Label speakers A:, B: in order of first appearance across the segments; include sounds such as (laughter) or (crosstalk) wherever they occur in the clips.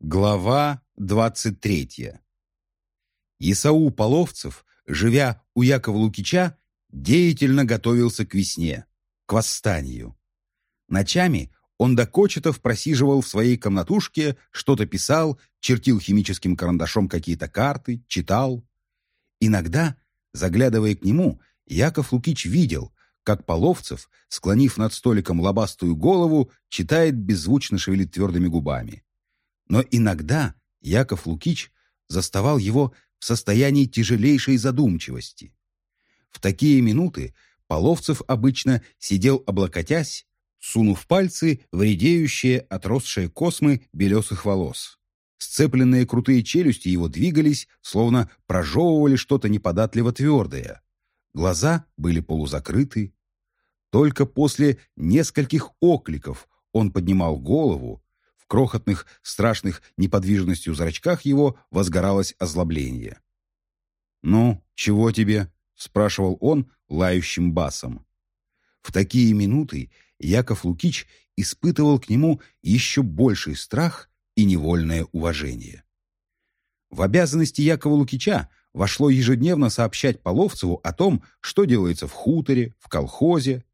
A: Глава 23. Исау Половцев, живя у Якова Лукича, деятельно готовился к весне, к восстанию. Ночами он до кочетов просиживал в своей комнатушке, что-то писал, чертил химическим карандашом какие-то карты, читал. Иногда, заглядывая к нему, Яков Лукич видел, как Половцев, склонив над столиком лобастую голову, читает беззвучно шевелит твердыми губами. Но иногда Яков Лукич заставал его в состоянии тяжелейшей задумчивости. В такие минуты Половцев обычно сидел облокотясь, сунув пальцы в редеющие, отросшие космы белесых волос. Сцепленные крутые челюсти его двигались, словно прожевывали что-то неподатливо твердое. Глаза были полузакрыты. Только после нескольких окликов он поднимал голову, крохотных, страшных неподвижностью зрачках его возгоралось озлобление. «Ну, чего тебе?» — спрашивал он лающим басом. В такие минуты Яков Лукич испытывал к нему еще больший страх и невольное уважение. В обязанности Якова Лукича вошло ежедневно сообщать Половцеву о том, что делается в хуторе, в колхозе.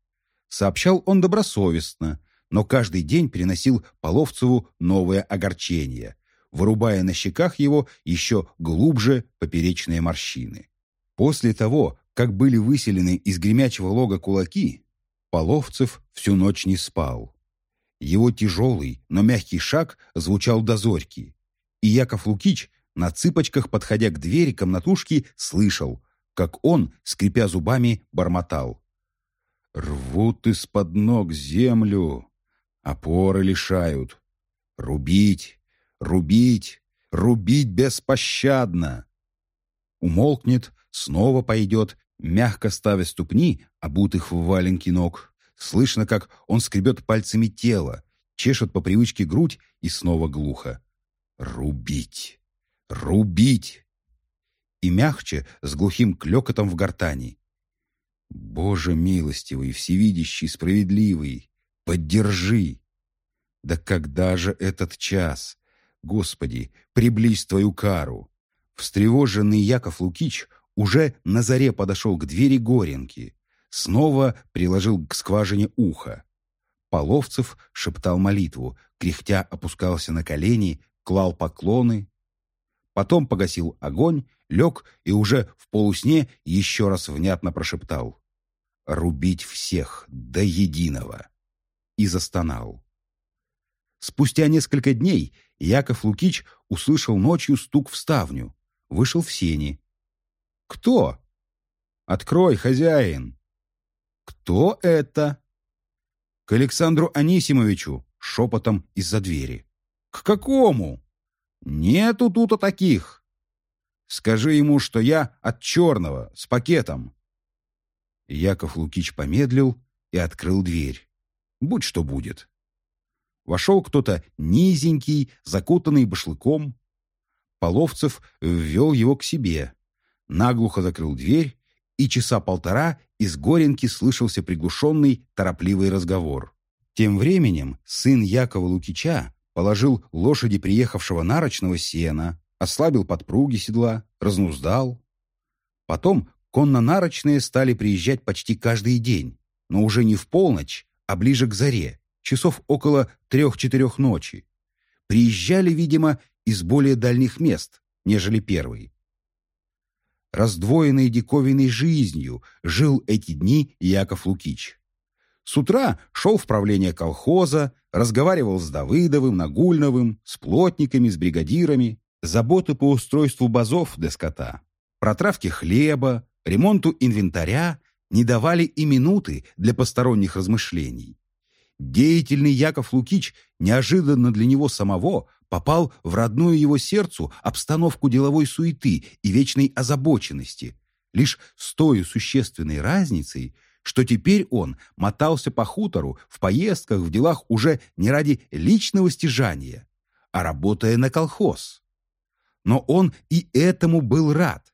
A: Сообщал он добросовестно, но каждый день приносил Половцеву новое огорчение, вырубая на щеках его еще глубже поперечные морщины. После того, как были выселены из гремячего лога кулаки, Половцев всю ночь не спал. Его тяжелый, но мягкий шаг звучал до зорьки, и Яков Лукич, на цыпочках подходя к двери комнатушки, слышал, как он, скрипя зубами, бормотал. «Рвут из-под ног землю, Опоры лишают. Рубить, рубить, рубить беспощадно. Умолкнет, снова пойдет, мягко ставя ступни, обутых в валенки ног. Слышно, как он скребет пальцами тело, чешет по привычке грудь и снова глухо. Рубить, рубить. И мягче, с глухим клекотом в гортани. Боже милостивый, всевидящий, справедливый, Поддержи. Да когда же этот час? Господи, приблизь твою кару. Встревоженный Яков Лукич уже на заре подошел к двери Горенки. Снова приложил к скважине ухо. Половцев шептал молитву, кряхтя опускался на колени, клал поклоны. Потом погасил огонь, лег и уже в полусне еще раз внятно прошептал. «Рубить всех до единого» и застонал. Спустя несколько дней Яков Лукич услышал ночью стук в ставню, вышел в сени. «Кто?» «Открой, хозяин!» «Кто это?» «К Александру Анисимовичу», шепотом из-за двери. «К какому?» «Нету тут таких!» «Скажи ему, что я от черного, с пакетом!» Яков Лукич помедлил и открыл дверь. Будь что будет. Вошел кто-то низенький, закутанный башлыком. Половцев ввел его к себе, наглухо закрыл дверь, и часа полтора из Горенки слышался приглушенный, торопливый разговор. Тем временем сын Якова Лукича положил лошади приехавшего нарочного сена, ослабил подпруги седла, разнуздал. Потом конно-нарочные стали приезжать почти каждый день, но уже не в полночь, а ближе к заре, часов около трех-четырех ночи. Приезжали, видимо, из более дальних мест, нежели первый. Раздвоенной диковинной жизнью жил эти дни Яков Лукич. С утра шел в правление колхоза, разговаривал с Давыдовым, Нагульновым, с плотниками, с бригадирами, заботы по устройству базов для скота, протравке хлеба, ремонту инвентаря не давали и минуты для посторонних размышлений. Деятельный Яков Лукич неожиданно для него самого попал в родную его сердцу обстановку деловой суеты и вечной озабоченности, лишь с той существенной разницей, что теперь он мотался по хутору в поездках, в делах уже не ради личного стяжания, а работая на колхоз. Но он и этому был рад,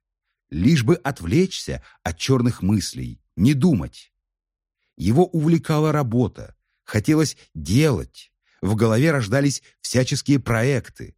A: лишь бы отвлечься от черных мыслей, не думать. Его увлекала работа, хотелось делать, в голове рождались всяческие проекты.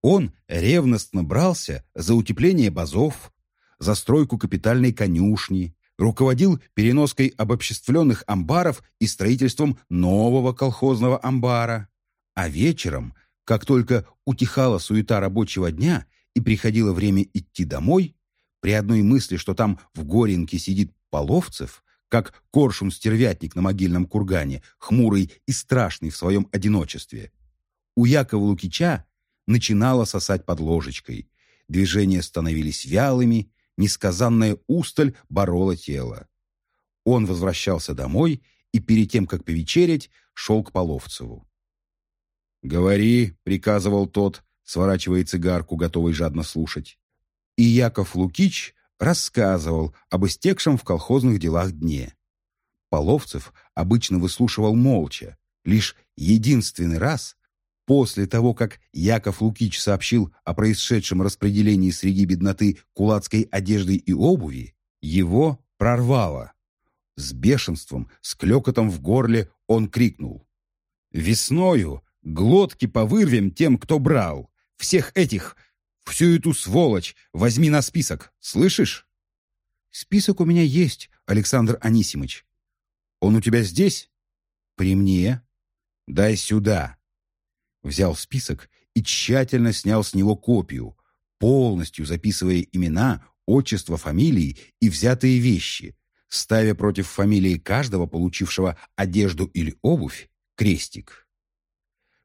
A: Он ревностно брался за утепление базов, за стройку капитальной конюшни, руководил переноской обобществленных амбаров и строительством нового колхозного амбара. А вечером, как только утихала суета рабочего дня и приходило время идти домой, при одной мысли, что там в Горенке сидит Половцев, как коршун-стервятник на могильном кургане, хмурый и страшный в своем одиночестве, у Якова Лукича начинало сосать под ложечкой. Движения становились вялыми, несказанная усталь борола тело. Он возвращался домой и перед тем, как повечерять, шел к Половцеву. «Говори», — приказывал тот, сворачивая цигарку, готовый жадно слушать. И Яков Лукич рассказывал об истекшем в колхозных делах дне. Половцев обычно выслушивал молча. Лишь единственный раз, после того, как Яков Лукич сообщил о происшедшем распределении среди бедноты кулацкой одежды и обуви, его прорвало. С бешенством, с клёкотом в горле он крикнул. «Весною глотки повырвем тем, кто брал. Всех этих, всю эту сволочь возьми на список, слышишь?» «Список у меня есть, Александр Анисимыч». «Он у тебя здесь?» «При мне». «Дай сюда», взял список и тщательно снял с него копию, полностью записывая имена, отчество, фамилии и взятые вещи, ставя против фамилии каждого, получившего одежду или обувь, крестик.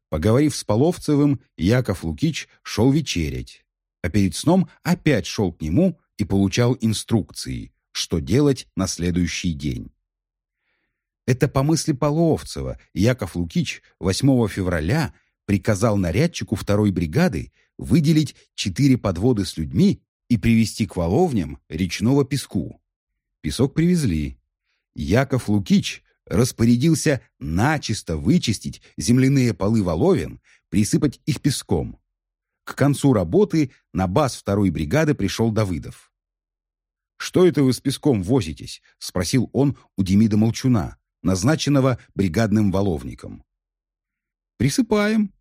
A: Поговорив с Половцевым, Яков Лукич шел вечерять, а перед сном опять шел к нему и получал инструкции, что делать на следующий день. Это по мысли Половцева Яков Лукич 8 февраля приказал нарядчику второй бригады выделить четыре подводы с людьми и привезти к воловням речного песку. Песок привезли. Яков Лукич распорядился начисто вычистить земляные полы воловен, присыпать их песком. К концу работы на баз второй бригады пришел Давыдов. «Что это вы с песком возитесь?» — спросил он у Демида Молчуна, назначенного бригадным воловником. «Присыпаем»,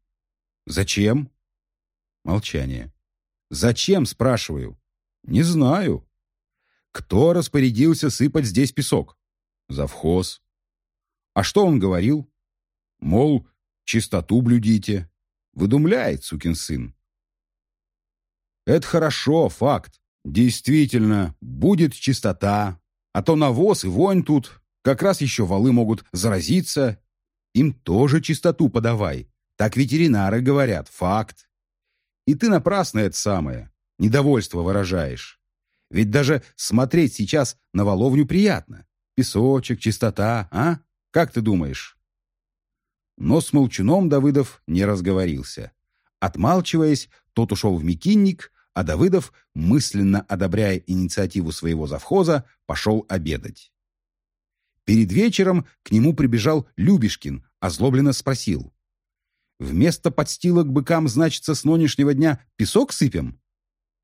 A: «Зачем?» Молчание. «Зачем?» – спрашиваю. «Не знаю». «Кто распорядился сыпать здесь песок?» «Завхоз». «А что он говорил?» «Мол, чистоту блюдите». Выдумляет, сукин сын. «Это хорошо, факт. Действительно, будет чистота. А то навоз и вонь тут. Как раз еще валы могут заразиться. Им тоже чистоту подавай. Так ветеринары говорят, факт. И ты напрасно это самое, недовольство выражаешь. Ведь даже смотреть сейчас на воловню приятно. Песочек, чистота, а? Как ты думаешь? Но с Молчуном Давыдов не разговорился. Отмалчиваясь, тот ушел в Микинник, а Давыдов, мысленно одобряя инициативу своего завхоза, пошел обедать. Перед вечером к нему прибежал Любешкин, озлобленно спросил. Вместо подстилок быкам, значится, с нынешнего дня песок сыпем?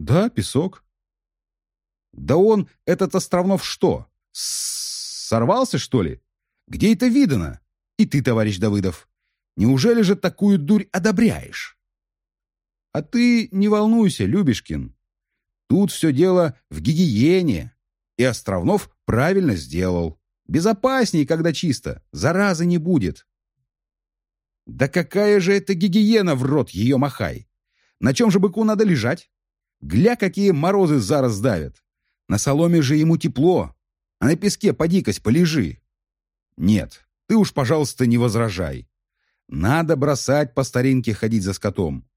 A: Да, песок. Да он, этот Островнов, что? Сорвался, что ли? Где это видано? И ты, товарищ Давыдов. Неужели же такую дурь одобряешь? А ты не волнуйся, Любешкин. Тут все дело в гигиене. И Островнов правильно сделал. Безопасней, когда чисто. Заразы не будет. Да какая же это гигиена в рот ее махай! На чем же быку надо лежать? Гля, какие морозы зараз давят! На соломе же ему тепло, а на песке поди-кась полежи. Нет, ты уж, пожалуйста, не возражай. Надо бросать по старинке ходить за скотом.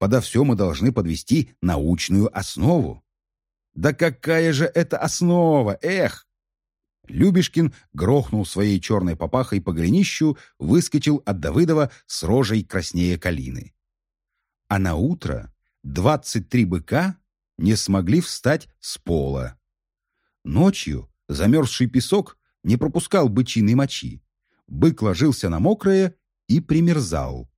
A: Подо все мы должны подвести научную основу. Да какая же это основа, эх! Любешкин грохнул своей черной папахой по голенищу, выскочил от Давыдова с рожей краснее калины. А на утро двадцать три быка не смогли встать с пола. Ночью замерзший песок не пропускал бычиной мочи. Бык ложился на мокрое и примерзал.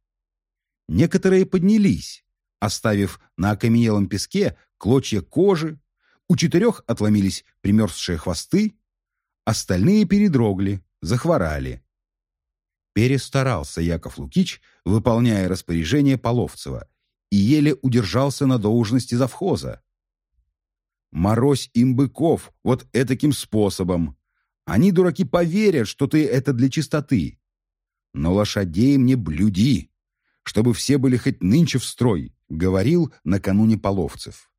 A: Некоторые поднялись, оставив на окаменелом песке клочья кожи, у четырех отломились примерзшие хвосты, Остальные передрогли, захворали. Перестарался Яков Лукич, выполняя распоряжение Половцева, и еле удержался на должности завхоза. Морозь им быков вот этаким способом. Они, дураки, поверят, что ты это для чистоты. Но лошадей мне блюди, чтобы все были хоть нынче в строй, говорил накануне половцев.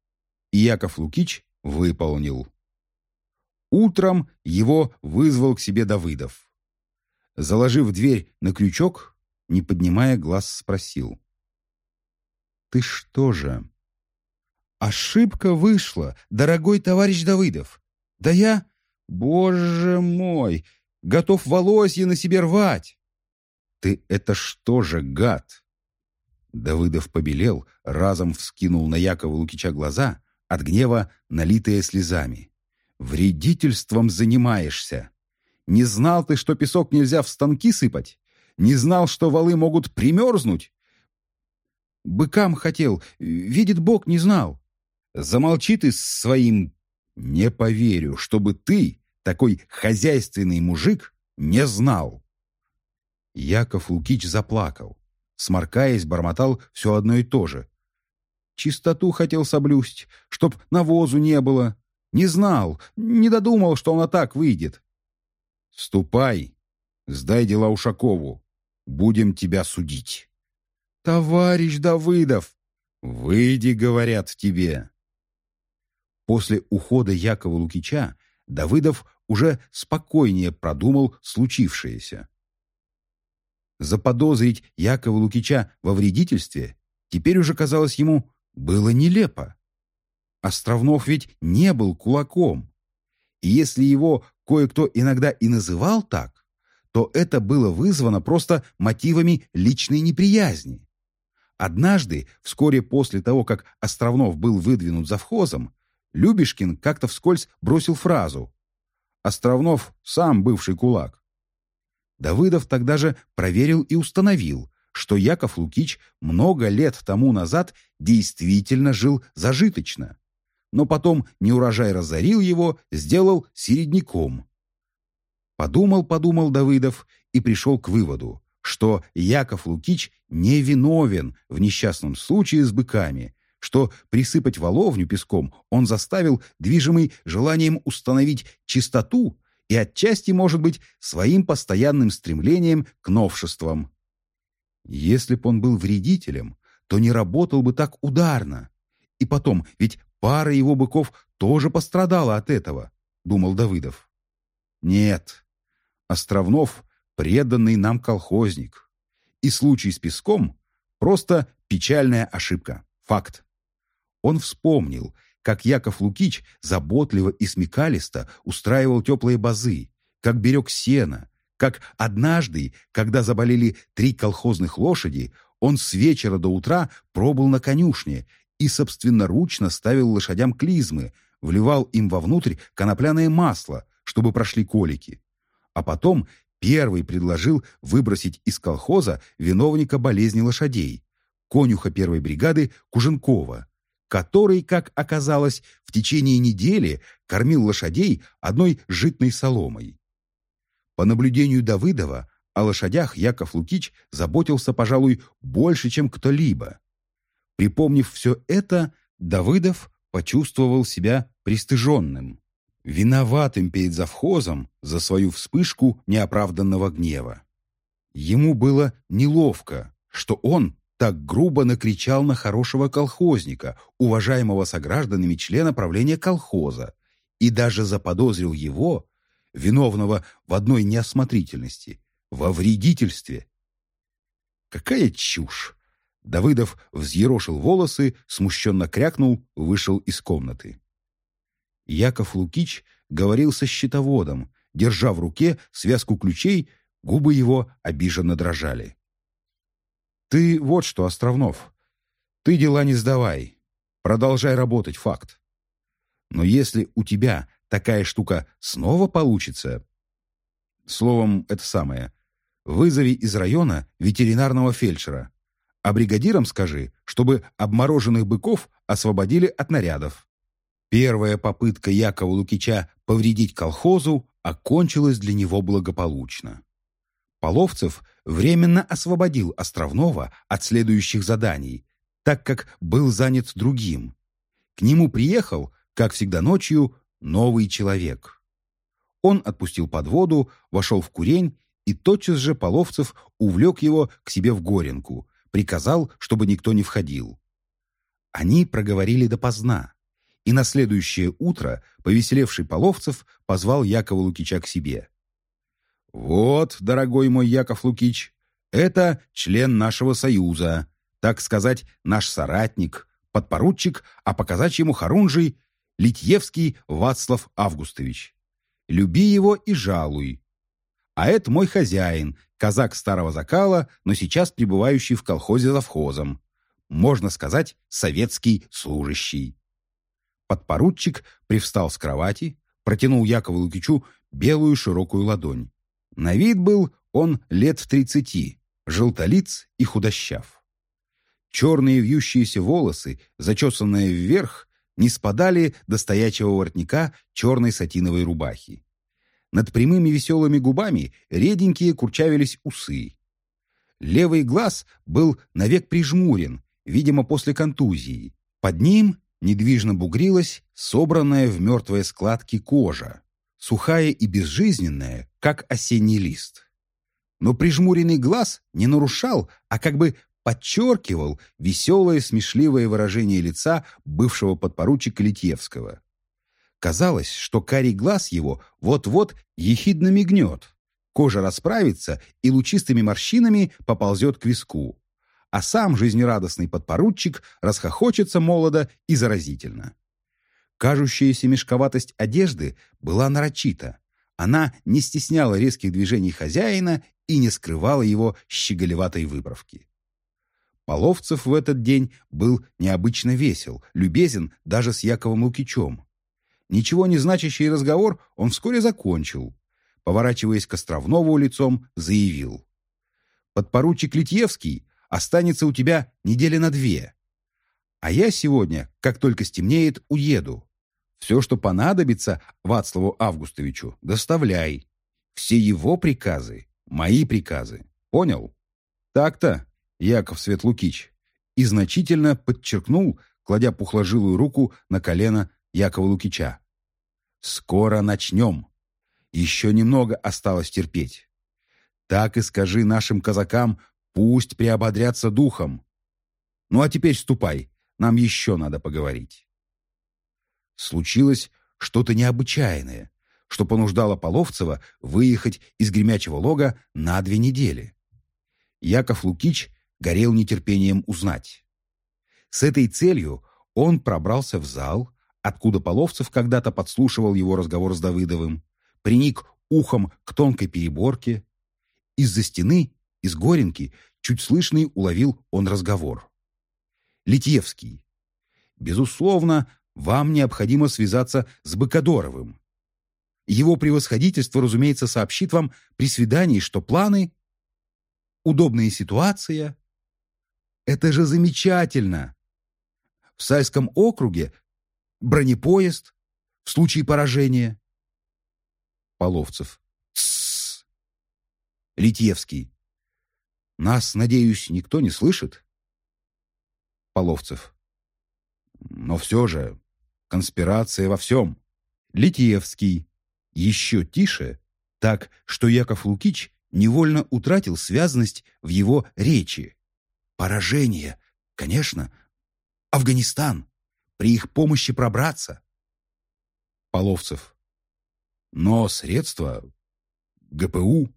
A: И Яков Лукич выполнил. Утром его вызвал к себе Давыдов. Заложив дверь на крючок, не поднимая глаз, спросил. «Ты что же?» «Ошибка вышла, дорогой товарищ Давыдов. Да я, боже мой, готов волосье на себе рвать!» «Ты это что же, гад?» Давыдов побелел, разом вскинул на Якова Лукича глаза, от гнева налитые слезами. Вредительством занимаешься. Не знал ты, что песок нельзя в станки сыпать? Не знал, что валы могут примерзнуть? Быкам хотел, видит Бог, не знал. Замолчи ты с своим... Не поверю, чтобы ты, такой хозяйственный мужик, не знал. Яков Лукич заплакал. Сморкаясь, бормотал все одно и то же. Чистоту хотел соблюсть, чтоб навозу не было, не знал, не додумал, что она так выйдет. Ступай, сдай дела Ушакову. Будем тебя судить. Товарищ Давыдов, выйди, говорят тебе. После ухода Якова Лукича Давыдов уже спокойнее продумал случившееся. Заподозрить Якова Лукича во вредительстве теперь уже казалось ему было нелепо. Островнов ведь не был кулаком. И если его кое-кто иногда и называл так, то это было вызвано просто мотивами личной неприязни. Однажды, вскоре после того, как Островнов был выдвинут завхозом, Любешкин как-то вскользь бросил фразу «Островнов сам бывший кулак». Давыдов тогда же проверил и установил, что Яков Лукич много лет тому назад действительно жил зажиточно но потом неурожай разорил его, сделал середняком. Подумал-подумал Давыдов и пришел к выводу, что Яков Лукич не виновен в несчастном случае с быками, что присыпать воловню песком он заставил, движимый желанием установить чистоту и отчасти, может быть, своим постоянным стремлением к новшествам. Если б он был вредителем, то не работал бы так ударно. И потом, ведь Пара его быков тоже пострадала от этого, думал Давыдов. Нет, Островнов — преданный нам колхозник. И случай с песком — просто печальная ошибка, факт. Он вспомнил, как Яков Лукич заботливо и смекалисто устраивал теплые базы, как берег сено, как однажды, когда заболели три колхозных лошади, он с вечера до утра пробыл на конюшне и собственноручно ставил лошадям клизмы, вливал им вовнутрь конопляное масло, чтобы прошли колики. А потом первый предложил выбросить из колхоза виновника болезни лошадей, конюха первой бригады Куженкова, который, как оказалось, в течение недели кормил лошадей одной житной соломой. По наблюдению Давыдова, о лошадях Яков Лукич заботился, пожалуй, больше, чем кто-либо. Припомнив все это, Давыдов почувствовал себя пристыженным, виноватым перед завхозом за свою вспышку неоправданного гнева. Ему было неловко, что он так грубо накричал на хорошего колхозника, уважаемого согражданами члена правления колхоза, и даже заподозрил его, виновного в одной неосмотрительности, во вредительстве. Какая чушь! Давыдов взъерошил волосы, смущенно крякнул, вышел из комнаты. Яков Лукич говорил со счетоводом, держа в руке связку ключей, губы его обиженно дрожали. «Ты вот что, Островнов, ты дела не сдавай, продолжай работать, факт. Но если у тебя такая штука снова получится...» Словом, это самое. Вызови из района ветеринарного фельдшера а бригадирам скажи, чтобы обмороженных быков освободили от нарядов. Первая попытка Якова Лукича повредить колхозу окончилась для него благополучно. Половцев временно освободил Островного от следующих заданий, так как был занят другим. К нему приехал, как всегда ночью, новый человек. Он отпустил под воду, вошел в курень, и тотчас же Половцев увлек его к себе в горенку, приказал, чтобы никто не входил. Они проговорили допоздна, и на следующее утро повеселевший Половцев позвал Якова Лукича к себе. «Вот, дорогой мой Яков Лукич, это член нашего союза, так сказать, наш соратник, подпоручик, а показать ему Харунжий Литьевский Вацлав Августович. Люби его и жалуй. А это мой хозяин, казак старого закала, но сейчас пребывающий в колхозе завхозом. Можно сказать, советский служащий. Подпоручик привстал с кровати, протянул Якову Лукичу белую широкую ладонь. На вид был он лет в тридцати, желтолиц и худощав. Черные вьющиеся волосы, зачесанные вверх, не спадали до стоячего воротника черной сатиновой рубахи. Над прямыми веселыми губами реденькие курчавились усы. Левый глаз был навек прижмурен, видимо, после контузии. Под ним недвижно бугрилась собранная в мертвые складки кожа, сухая и безжизненная, как осенний лист. Но прижмуренный глаз не нарушал, а как бы подчеркивал веселое смешливое выражение лица бывшего подпоручика Литьевского. Казалось, что карий глаз его вот-вот ехидно мигнет, кожа расправится и лучистыми морщинами поползет к виску, а сам жизнерадостный подпоручик расхохочется молодо и заразительно. Кажущаяся мешковатость одежды была нарочита. Она не стесняла резких движений хозяина и не скрывала его щеголеватой выправки. Половцев в этот день был необычно весел, любезен даже с Яковом Лукичем. Ничего не значащий разговор он вскоре закончил. Поворачиваясь к Островнову лицом, заявил. «Подпоручик Литьевский останется у тебя недели на две. А я сегодня, как только стемнеет, уеду. Все, что понадобится Вацлаву Августовичу, доставляй. Все его приказы — мои приказы. Понял? Так-то, Яков Светлукич, и значительно подчеркнул, кладя пухложилую руку на колено Якова Лукича. «Скоро начнем. Еще немного осталось терпеть. Так и скажи нашим казакам, пусть приободрятся духом. Ну а теперь ступай, нам еще надо поговорить». Случилось что-то необычайное, что понуждало Половцева выехать из гремячего лога на две недели. Яков Лукич горел нетерпением узнать. С этой целью он пробрался в зал, откуда Половцев когда-то подслушивал его разговор с Давыдовым, приник ухом к тонкой переборке. Из-за стены, из горенки, чуть слышный уловил он разговор. Литьевский. Безусловно, вам необходимо связаться с Быкодоровым. Его превосходительство, разумеется, сообщит вам при свидании, что планы, удобная ситуация, это же замечательно! В Сальском округе бронепоезд в случае поражения. Половцев. Тссс. Литьевский. Нас, надеюсь, никто не слышит? Половцев. Но все же, конспирация во всем. Литьевский. Еще тише, так, что Яков Лукич невольно утратил связность в его речи. Поражение, конечно. Афганистан. При их помощи пробраться. Половцев. Но средства ГПУ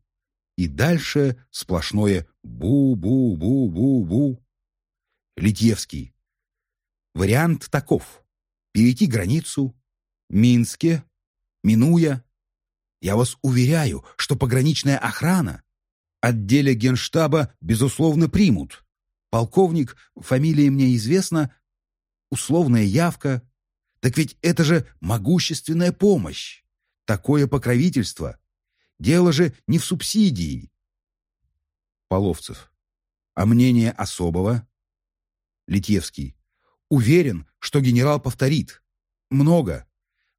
A: и дальше сплошное бу-бу-бу-бу-бу. Литьевский. Вариант таков. Перейти границу, Минске, минуя. Я вас уверяю, что пограничная охрана отделе генштаба, безусловно, примут. Полковник, фамилия мне известна, условная явка. Так ведь это же могущественная помощь, такое покровительство. Дело же не в субсидии. Половцев. А мнение особого? Литьевский. Уверен, что генерал повторит. Много.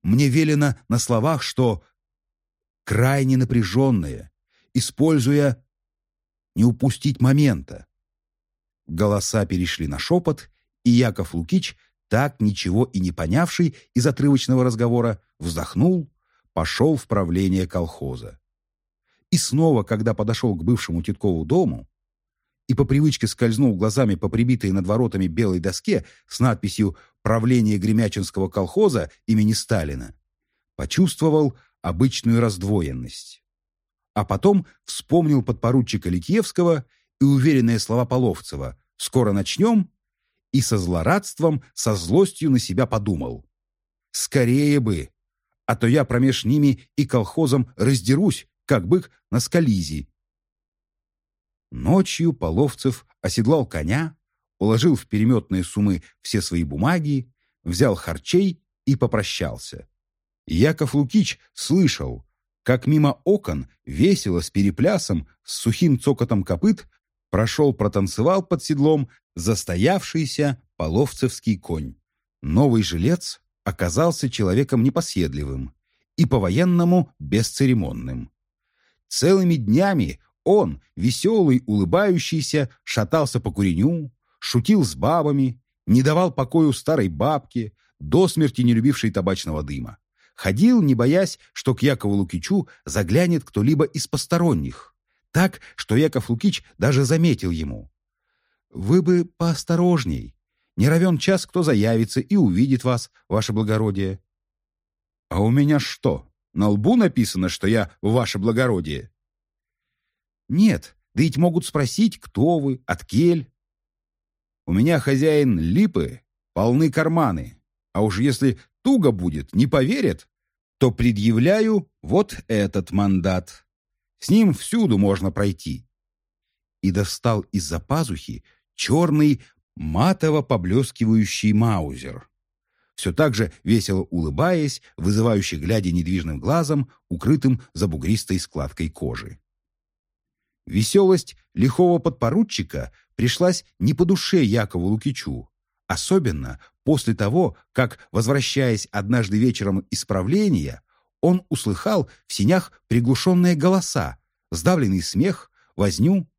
A: Мне велено на словах, что крайне напряженное, используя не упустить момента. Голоса перешли на шепот, И Яков Лукич, так ничего и не понявший из отрывочного разговора, вздохнул, пошел в правление колхоза. И снова, когда подошел к бывшему Титкову дому и по привычке скользнул глазами по прибитой над воротами белой доске с надписью «Правление Гремячинского колхоза имени Сталина», почувствовал обычную раздвоенность. А потом вспомнил подпоручика Литьевского и уверенные слова Половцева «Скоро начнем» и со злорадством, со злостью на себя подумал. «Скорее бы, а то я промеж ними и колхозом раздерусь, как бык на скализи». Ночью Половцев оседлал коня, уложил в переметные сумы все свои бумаги, взял харчей и попрощался. Яков Лукич слышал, как мимо окон, весело с переплясом, с сухим цокотом копыт, прошел, протанцевал под седлом застоявшийся половцевский конь. Новый жилец оказался человеком непоседливым и по-военному бесцеремонным. Целыми днями он, веселый, улыбающийся, шатался по куреню, шутил с бабами, не давал покою старой бабке, до смерти не любившей табачного дыма. Ходил, не боясь, что к Якову Лукичу заглянет кто-либо из посторонних. Так, что Яков Лукич даже заметил ему. «Вы бы поосторожней. Не равен час, кто заявится и увидит вас, ваше благородие». «А у меня что, на лбу написано, что я ваше благородие?» «Нет, да ведь могут спросить, кто вы, от кель». «У меня хозяин липы, полны карманы, а уж если туго будет, не поверят, то предъявляю вот этот мандат. С ним всюду можно пройти. И достал из-за пазухи черный матово поблескивающий маузер. Все так же, весело улыбаясь, вызывающе глядя недвижным глазом, укрытым за бугристой складкой кожи. Веселость лихого подпоручика пришлась не по душе Якову Лукичу, Особенно после того, как, возвращаясь однажды вечером из правления, он услыхал в синях приглушенные голоса, сдавленный смех, возню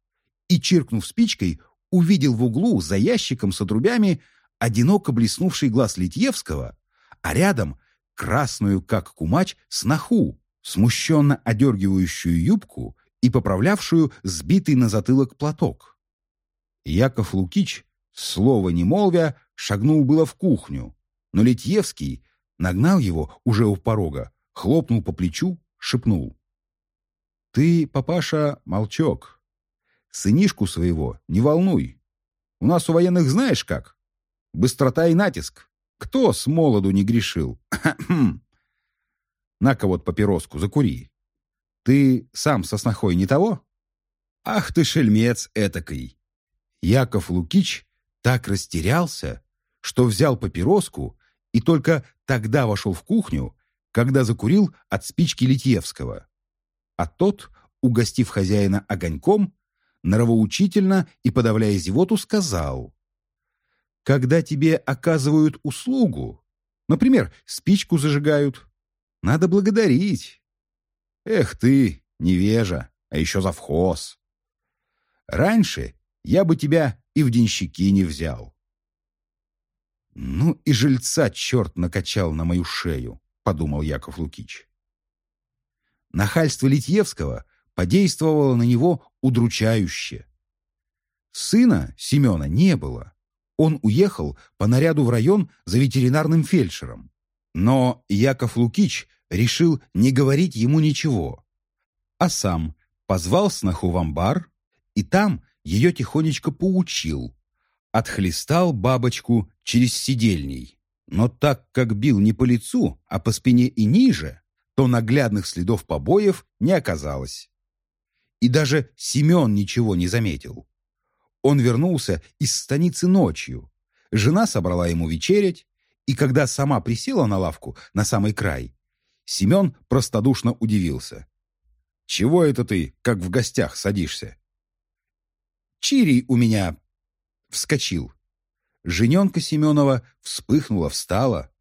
A: и, чиркнув спичкой, увидел в углу за ящиком с отрубями одиноко блеснувший глаз Литьевского, а рядом красную, как кумач, сноху, смущенно одергивающую юбку и поправлявшую сбитый на затылок платок. Яков Лукич Слово не молвя, шагнул было в кухню, но Литьевский нагнал его уже у порога, хлопнул по плечу, шепнул. «Ты, папаша, молчок. Сынишку своего не волнуй. У нас у военных знаешь как? Быстрота и натиск. Кто с молоду не грешил? (clears throat) На-ка вот папироску, закури. Ты сам со снохой не того? Ах ты шельмец этакой!» Яков Лукич так растерялся, что взял папироску и только тогда вошел в кухню, когда закурил от спички Литьевского. А тот, угостив хозяина огоньком, нравоучительно и подавляя зевоту, сказал, «Когда тебе оказывают услугу, например, спичку зажигают, надо благодарить. Эх ты, невежа, а еще завхоз. Раньше я бы тебя и в денщики не взял. «Ну и жильца черт накачал на мою шею», — подумал Яков Лукич. Нахальство Литьевского подействовало на него удручающе. Сына Семена не было. Он уехал по наряду в район за ветеринарным фельдшером. Но Яков Лукич решил не говорить ему ничего, а сам позвал сноху в амбар и там ее тихонечко поучил. Отхлестал бабочку через сидельней. Но так как бил не по лицу, а по спине и ниже, то наглядных следов побоев не оказалось. И даже Семен ничего не заметил. Он вернулся из станицы ночью. Жена собрала ему вечерять, и когда сама присела на лавку на самый край, Семен простодушно удивился. «Чего это ты, как в гостях, садишься? Чирий у меня вскочил. Жененка Семенова вспыхнула, встала.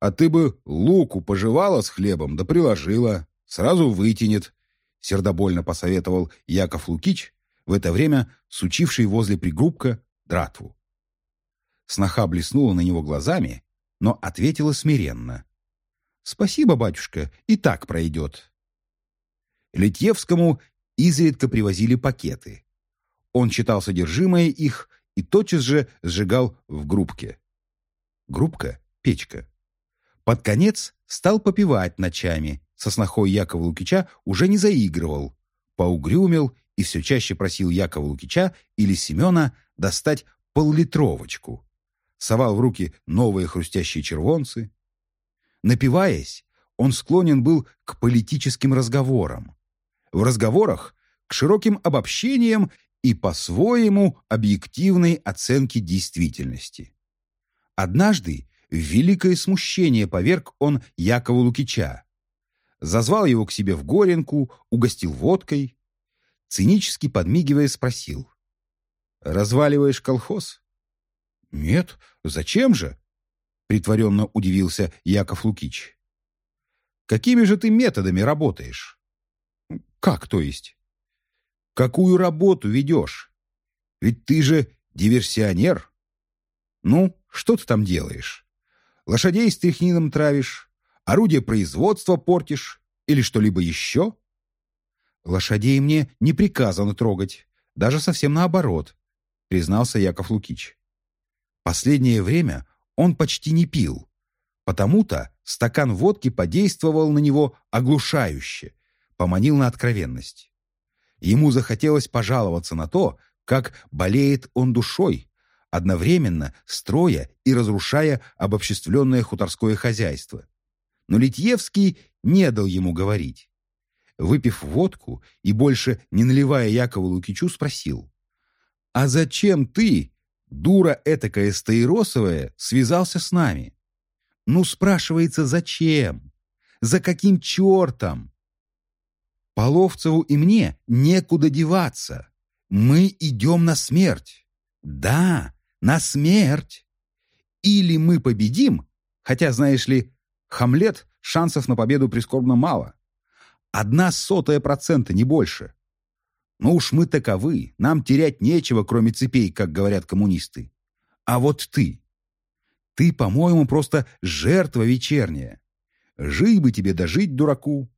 A: А ты бы луку пожевала с хлебом, да приложила. Сразу вытянет, — сердобольно посоветовал Яков Лукич, в это время сучивший возле пригрубка дратву. Сноха блеснула на него глазами, но ответила смиренно. «Спасибо, батюшка, и так пройдет». Литьевскому изредка привозили пакеты. Он читал содержимое их и тотчас же сжигал в грубке. Грубка — печка. Под конец стал попивать ночами. Со снохой Якова Лукича уже не заигрывал. Поугрюмил и все чаще просил Якова Лукича или Семена достать поллитровочку. Совал в руки новые хрустящие червонцы. Напиваясь, он склонен был к политическим разговорам. В разговорах к широким обобщениям и по-своему объективной оценке действительности. Однажды в великое смущение поверг он Якова Лукича. Зазвал его к себе в Горенку, угостил водкой. Цинически подмигивая спросил. «Разваливаешь колхоз?» «Нет, зачем же?» Притворенно удивился Яков Лукич. «Какими же ты методами работаешь?» «Как, то есть?» «Какую работу ведешь? Ведь ты же диверсионер. Ну, что ты там делаешь? Лошадей стряхнином травишь? Орудие производства портишь? Или что-либо еще?» «Лошадей мне не приказано трогать, даже совсем наоборот», признался Яков Лукич. Последнее время он почти не пил, потому-то стакан водки подействовал на него оглушающе, поманил на откровенность. Ему захотелось пожаловаться на то, как болеет он душой, одновременно строя и разрушая обобществленное хуторское хозяйство. Но Литьевский не дал ему говорить. Выпив водку и больше не наливая Якову Лукичу, спросил. «А зачем ты, дура этакая стаиросовая, связался с нами?» «Ну, спрашивается, зачем? За каким чертом?» Половцеву и мне некуда деваться. Мы идем на смерть. Да, на смерть. Или мы победим, хотя, знаешь ли, Хамлет шансов на победу прискорбно мало. Одна сотая процента, не больше. Но уж мы таковы, нам терять нечего, кроме цепей, как говорят коммунисты. А вот ты. Ты, по-моему, просто жертва вечерняя. Жить бы тебе дожить, дураку.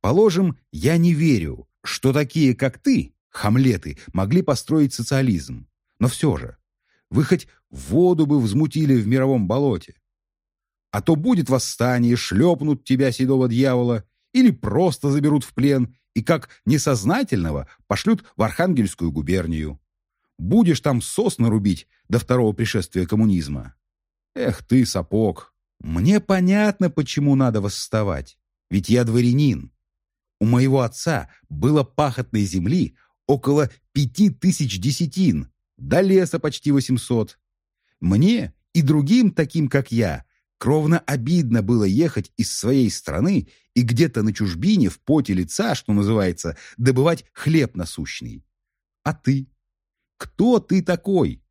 A: Положим, я не верю, что такие, как ты, хамлеты, могли построить социализм. Но все же, вы хоть воду бы взмутили в мировом болоте. А то будет восстание, шлепнут тебя, седого дьявола, или просто заберут в плен и как несознательного пошлют в Архангельскую губернию. Будешь там сосны рубить до второго пришествия коммунизма. Эх ты, сапог, мне понятно, почему надо восставать. Ведь я дворянин. У моего отца было пахотной земли около пяти тысяч десятин, до леса почти восемьсот. Мне и другим таким, как я, кровно обидно было ехать из своей страны и где-то на чужбине в поте лица, что называется, добывать хлеб насущный. А ты? Кто ты такой?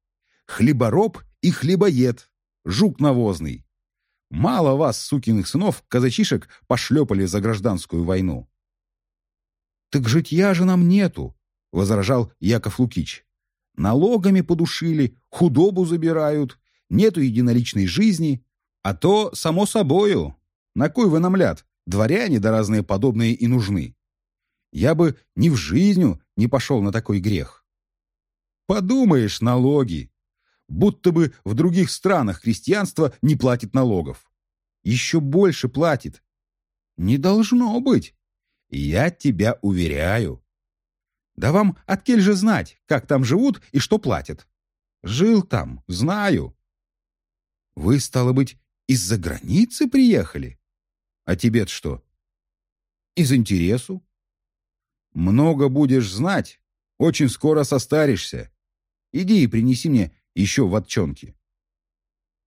A: Хлебороб и хлебоед, жук навозный. Мало вас, сукиных сынов, казачишек, пошлепали за гражданскую войну. «Так житья же нам нету», — возражал Яков Лукич. «Налогами подушили, худобу забирают, нету единоличной жизни, а то, само собою, на кой вы нам ляд, дворяне да разные подобные и нужны. Я бы ни в жизнью не пошел на такой грех». «Подумаешь, налоги!» Будто бы в других странах крестьянство не платит налогов. Еще больше платит. Не должно быть. Я тебя уверяю. Да вам откель же знать, как там живут и что платят. Жил там, знаю. Вы, стало быть, из-за границы приехали? А тебе что? Из интересу. Много будешь знать, очень скоро состаришься. Иди и принеси мне еще ватчонки.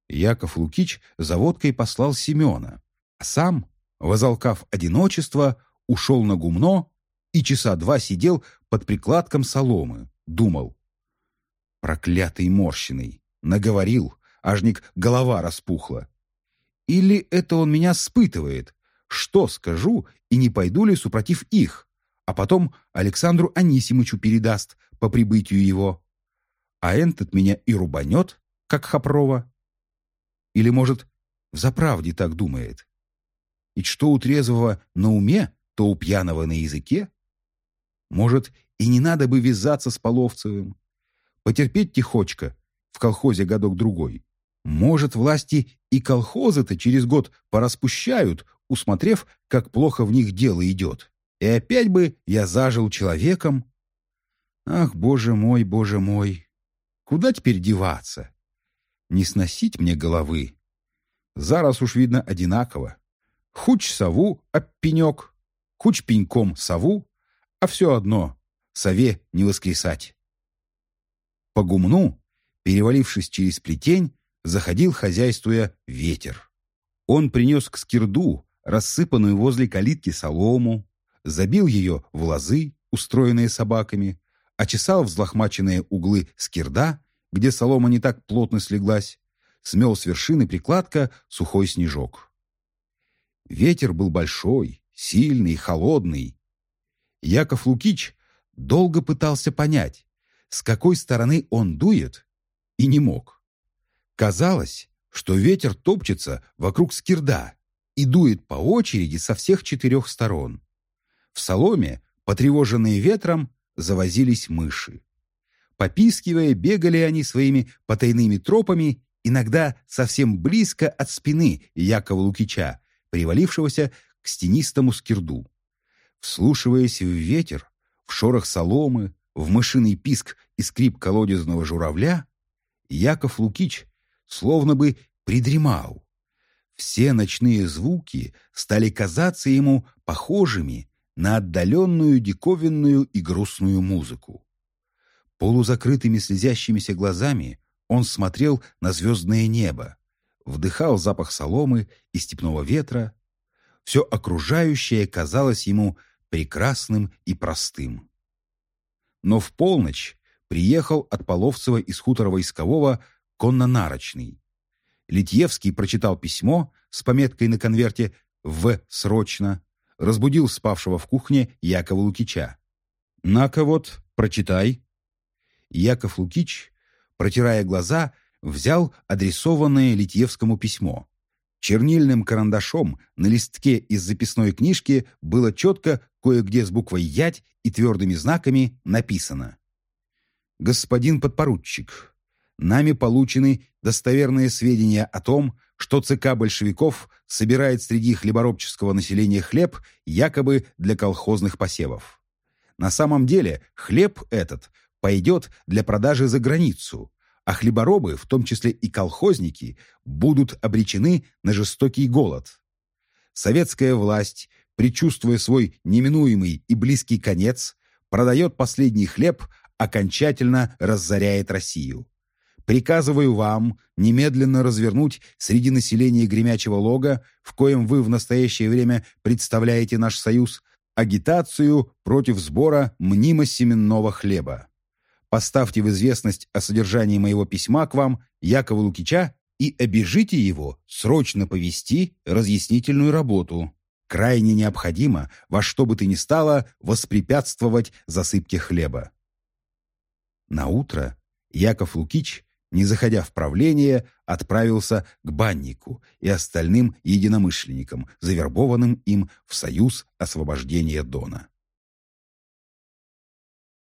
A: Яков Лукич за водкой послал Семена, а сам, возалкав одиночество, ушел на гумно и часа два сидел под прикладком соломы, думал. Проклятый морщиной, наговорил, ажник голова распухла. Или это он меня спытывает, что скажу и не пойду ли супротив их, а потом Александру Анисимычу передаст по прибытию его. А этот меня и рубанет, как Хопрова? Или, может, в заправде так думает? Ведь что у трезвого на уме, то у пьяного на языке? Может, и не надо бы вязаться с Половцевым? Потерпеть тихочко, в колхозе годок-другой. Может, власти и колхозы-то через год пораспущают, усмотрев, как плохо в них дело идет. И опять бы я зажил человеком. Ах, боже мой, боже мой, куда теперь деваться? Не сносить мне головы. Зараз уж видно одинаково. Хуч сову об пенек, хуч пеньком сову, а все одно — сове не воскресать. По гумну, перевалившись через плетень, заходил, хозяйствуя, ветер. Он принес к скирду рассыпанную возле калитки солому, забил ее в лозы, устроенные собаками, очесал взлохмаченные углы скирда, где солома не так плотно слеглась, смел с вершины прикладка сухой снежок. Ветер был большой, сильный, холодный. Яков Лукич долго пытался понять, с какой стороны он дует, и не мог. Казалось, что ветер топчется вокруг скирда и дует по очереди со всех четырех сторон. В соломе, потревоженные ветром, завозились мыши. Попискивая, бегали они своими потайными тропами, иногда совсем близко от спины Якова Лукича, привалившегося к стенистому скирду. Вслушиваясь в ветер, в шорох соломы, в мышиный писк и скрип колодезного журавля, Яков Лукич словно бы придремал. Все ночные звуки стали казаться ему похожими на отдаленную диковинную и грустную музыку. Полузакрытыми слезящимися глазами он смотрел на звездное небо, вдыхал запах соломы и степного ветра. Все окружающее казалось ему прекрасным и простым. Но в полночь приехал от Половцева из хутора войскового конно-нарочный. Литьевский прочитал письмо с пометкой на конверте «В. Срочно», разбудил спавшего в кухне Якова Лукича. «На-ка вот, прочитай». Яков Лукич, протирая глаза, взял адресованное Литьевскому письмо. Чернильным карандашом на листке из записной книжки было четко, кое-где с буквой «Ять» и твердыми знаками написано. «Господин подпоручик, нами получены достоверные сведения о том, что ЦК большевиков собирает среди хлеборобческого населения хлеб якобы для колхозных посевов. На самом деле хлеб этот пойдет для продажи за границу, а хлеборобы, в том числе и колхозники, будут обречены на жестокий голод. Советская власть, предчувствуя свой неминуемый и близкий конец, продает последний хлеб, окончательно разоряет Россию. Приказываю вам немедленно развернуть среди населения Гремячего Лога, в коем вы в настоящее время представляете наш союз, агитацию против сбора мнимо-семенного хлеба. Поставьте в известность о содержании моего письма к вам Якова Лукича и обижите его срочно повести разъяснительную работу. Крайне необходимо во что бы то ни стало воспрепятствовать засыпке хлеба. На утро Яков Лукич, не заходя в правление, отправился к баннику и остальным единомышленникам, завербованным им в Союз освобождения Дона.